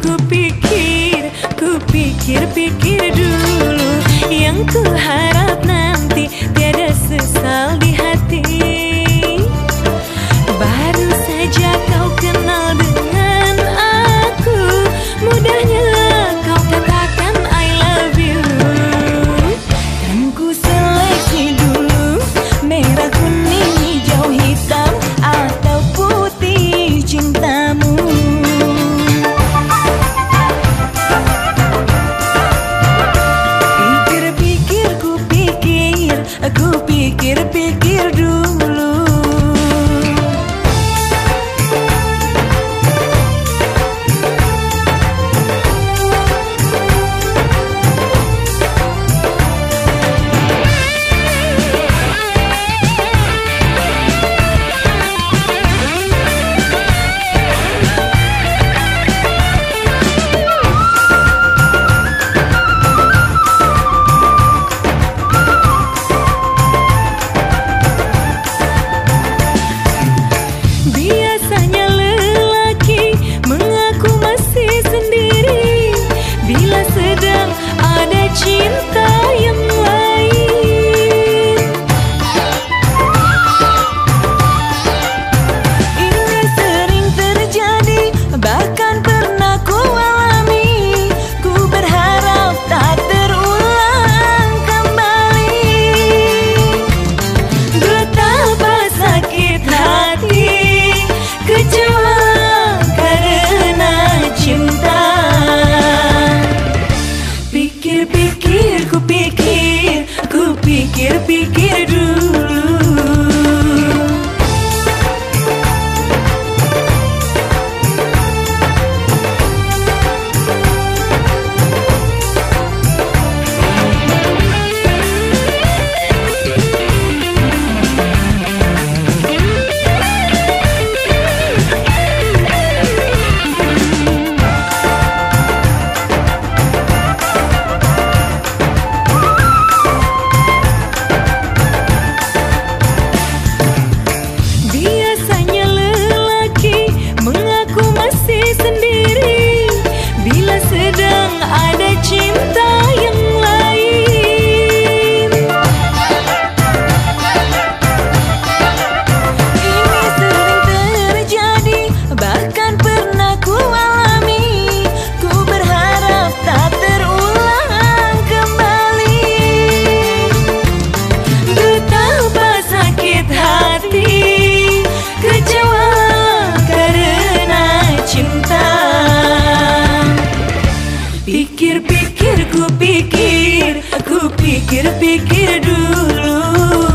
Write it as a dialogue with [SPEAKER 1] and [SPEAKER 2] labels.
[SPEAKER 1] Ku pikir, ku pikir-pikir Pikir pikir ku pikir Aku pikir pikir dulu.